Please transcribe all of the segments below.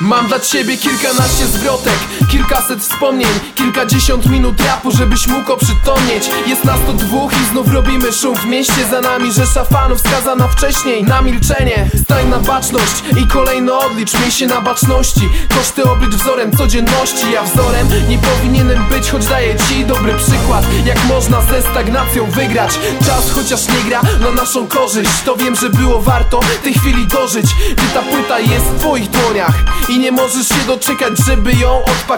Mam dla ciebie kilkanaście zwrotek Kilkaset wspomnień Kilkadziesiąt minut rapu, żebyś mógł oprzytomnieć Jest nas to dwóch i znów robimy szum w mieście. Za nami rzesza fanów skazana wcześniej na milczenie. Stań na baczność i kolejno odlicz Miej się na baczności. Koszty oblicz wzorem codzienności Ja wzorem nie powinienem być, choć daję ci dobry przykład Jak można ze stagnacją wygrać. Czas chociaż nie gra na naszą korzyść. To wiem, że było warto tej chwili dożyć. Gdy ta płyta jest w twoich dłoniach I nie możesz się doczekać, żeby ją odpakować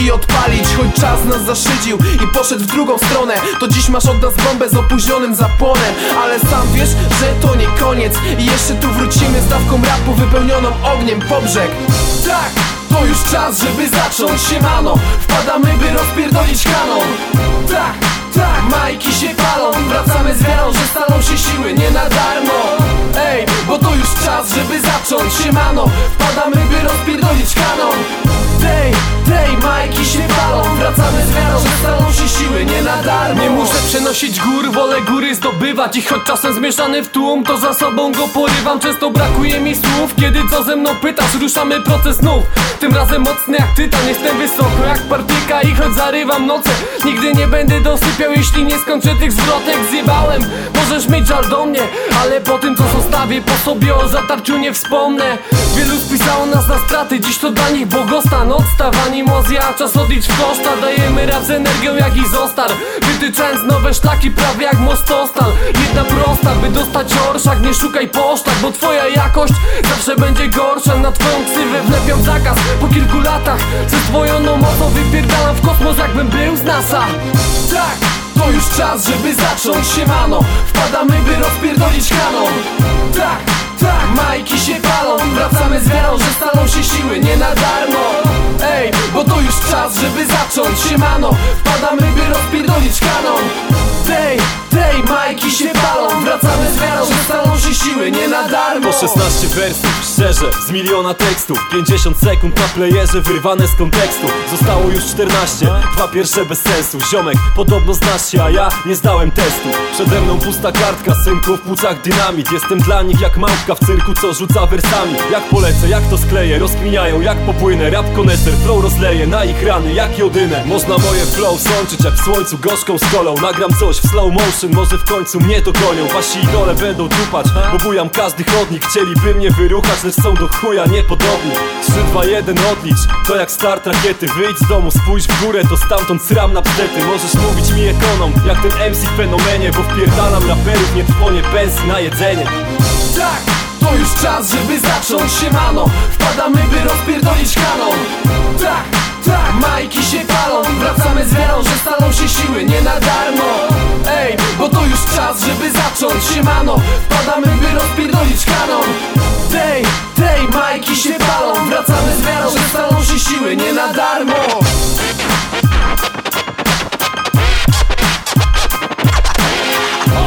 I odpalić, choć czas nas zaszydził I poszedł w drugą stronę. To dziś masz od nas bombę z opóźnionym zapłonem Ale sam wiesz, że to nie koniec. I jeszcze tu wrócimy z dawką rapu Wypełnioną ogniem po brzeg. Tak! To już czas, żeby zacząć siemano Wpadamy, by rozpierdolić kanon przenosić gór, wolę góry zdobywać. I choć czasem zmieszany w tłum, to za sobą go porywam. Często brakuje mi słów, kiedy co ze mną pytasz Ruszamy proces znów, tym razem mocny jak tytan Jestem wysoko jak partyka i choć zarywam noce Nigdy nie będę dosypiał, jeśli nie skończę tych zwrotek. Zjebałem, możesz mieć żal do mnie Ale po tym co zostawię po sobie o zatarciu nie wspomnę. Wielu spisało nas na straty, dziś to dla nich błogostan Odstawani mozja, czas odlicz koszta. Dajemy rad z energią jak i zostar Wytyczając nowe szlaki prawie jak mostostal. Jedna prosta, by dostać orszak Nie szukaj posztak, bo twoja jakość Zawsze będzie gorsza, na twoją ksywę wlepią zakaz Po kilku latach. Ze zdwojoną mocą Wypierdalam w kosmos jakbym był z NASA. Tak, to już czas, żeby zacząć siemano Wpadamy, by rozpierdolić kanon siły nie na darmo. Po 16 wersów, szczerze, z miliona tekstów. 50 sekund na playerze wyrwane z kontekstu. Zostało już 14, dwa pierwsze bez sensu. Ziomek, podobno znasz się, a ja nie zdałem testu. Przede mną pusta kartka, synku w płucach dynamit. Jestem dla nich jak małpka w cyrku, co rzuca wersami. Jak polecę, jak to skleję, rozkminiają jak popłynę. Rap koneser, flow rozleję na ich rany jak jodynę. Można moje flow sączyć jak w słońcu gorzką skolą Nagram coś w slow motion, może w końcu mnie dogonią Wasi idole będą tupać, bo bujam każdy chodnik Chcieliby mnie wyruchać, lecz są do chuja niepodobni. 3, 2, 1, odlicz, to jak start rakiety Wyjdź z domu, spójrz w górę, to stamtąd sram na pstety Możesz mówić mi ekonom, jak ten MC w fenomenie Bo wpierdalam raperów, nie trwonie pensji na jedzenie. Tak, to już czas, żeby zacząć siemano Wpadamy, by rozpierdolić kanon. Tak, tak, majki się palą. Wracamy z wiarą, że staną się siły nie na darmo. Ej, bo to już czas, żeby zacząć siemano Wpadamy,